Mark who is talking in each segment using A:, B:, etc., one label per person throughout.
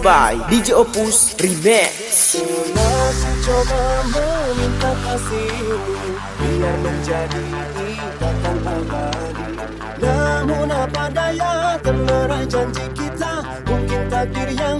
A: by DJ Opus Remix.
B: Namun apa daya terlerai janji kita? Mungkin takdir yang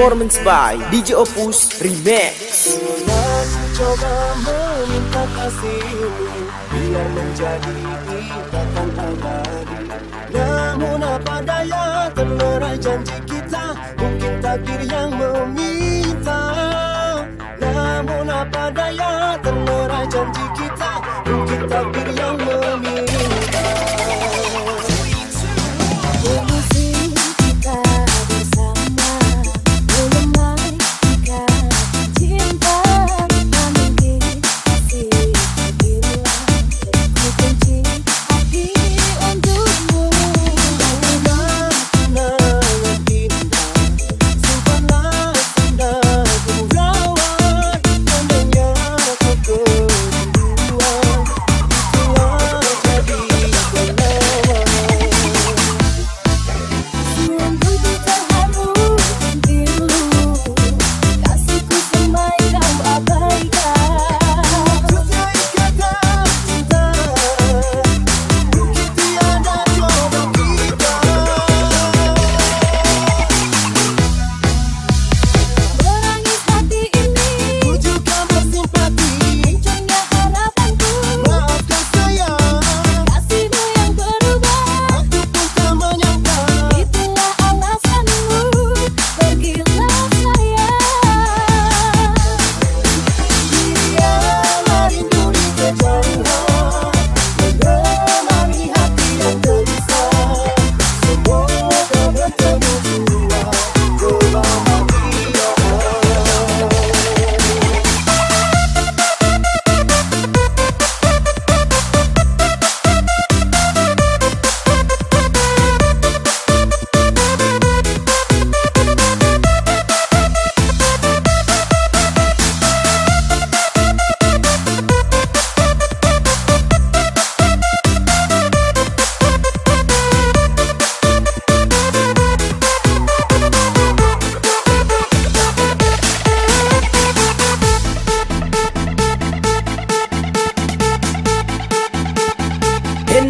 A: Performance by DJ Opus Remix.
B: Coba meminta kasihmu Biar menjadi ikatan abadi. Namun apa daya terlerai janji kita? Mungkin takdir yang meminta. Namun apa daya terlerai janji kita? Mungkin takdir yang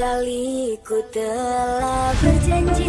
A: kali ku telah berjanji.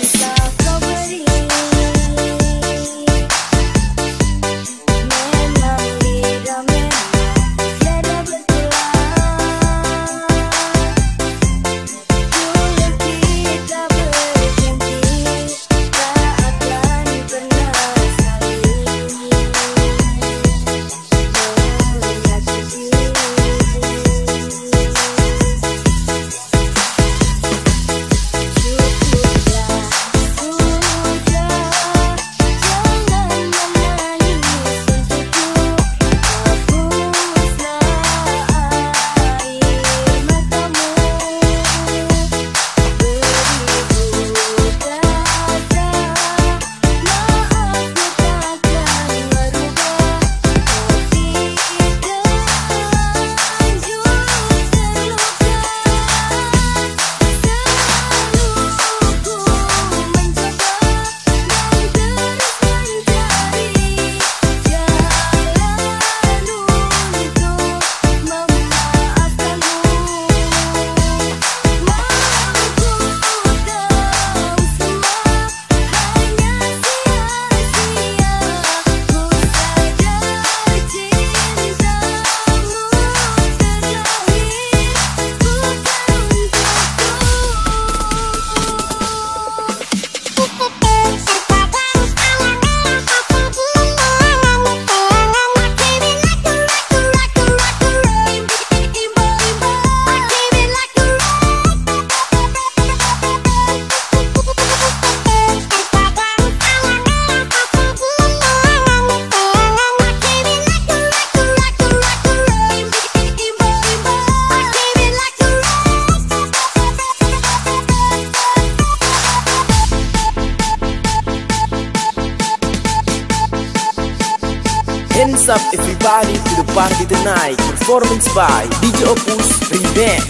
C: the Night, performance by DJ Opus Remix.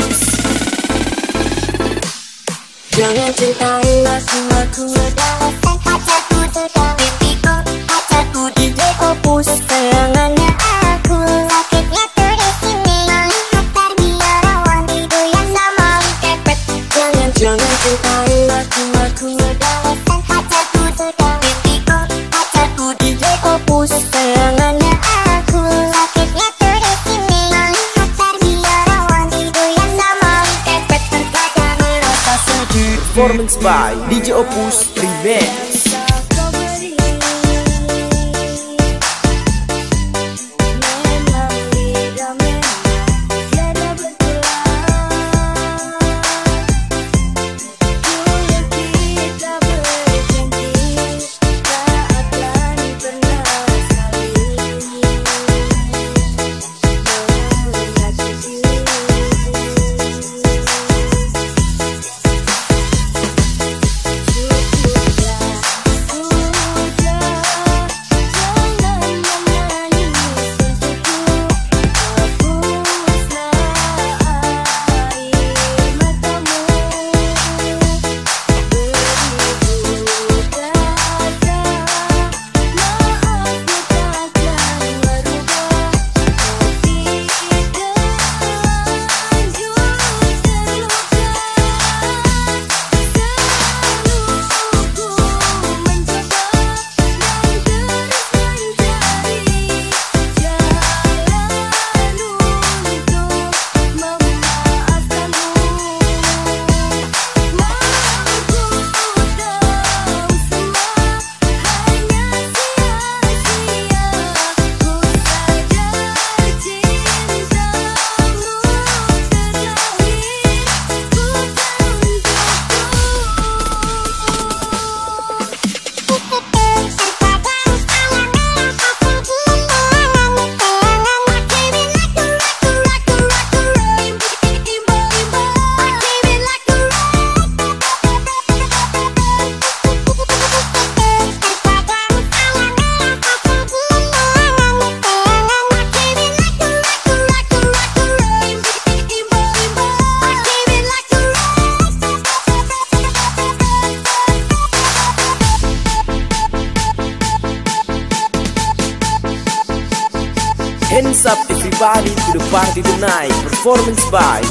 A: Jangan adalah
C: by DJ Opus Primeiro. performance by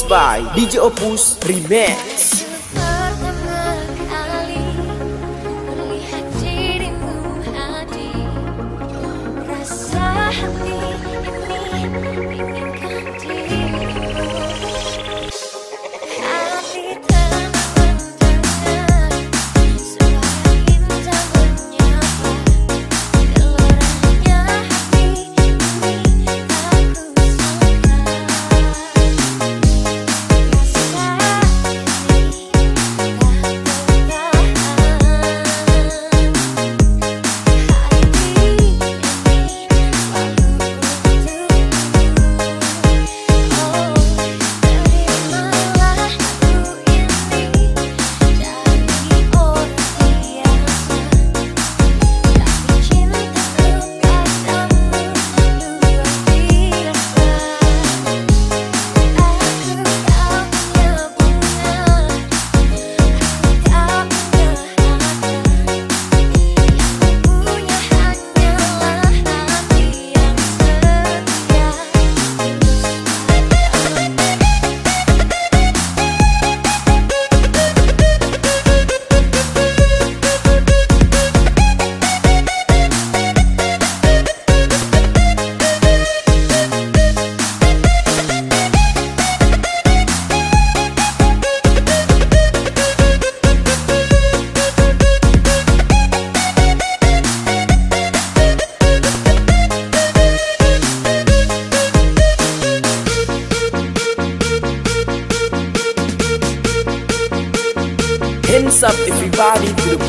C: by DJ Opus Remix.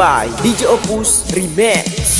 C: by DJ Opus Remix.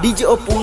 C: DJ Oppo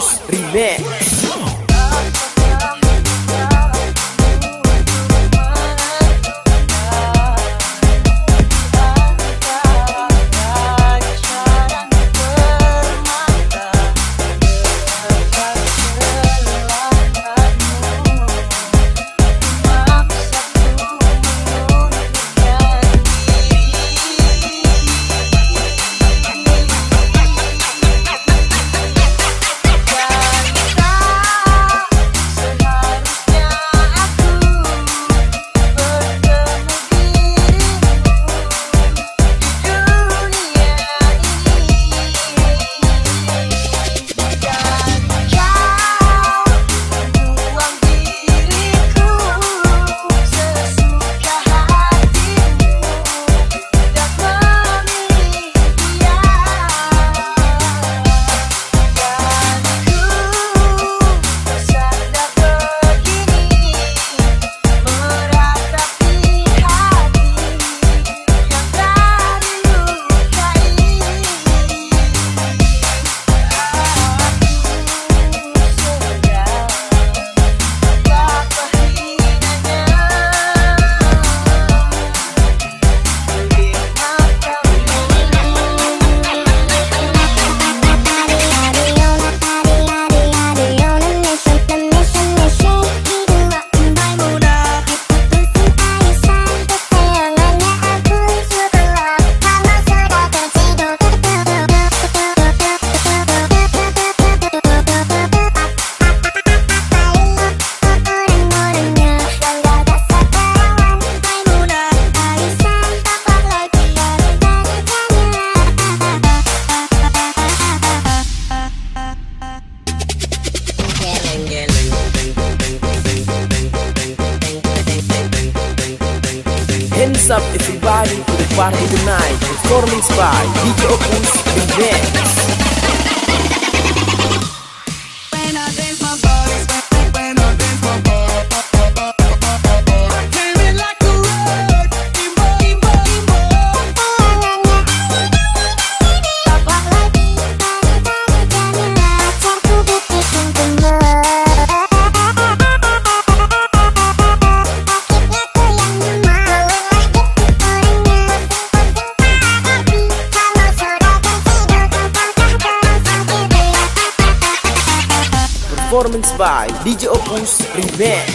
C: DJ Opus
A: Remix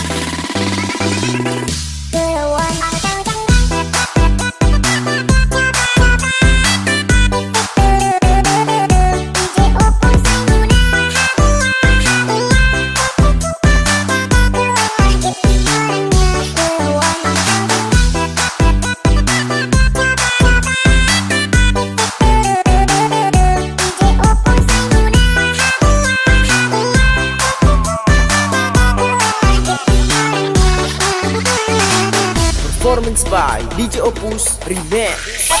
A: by DJ Opus Remix.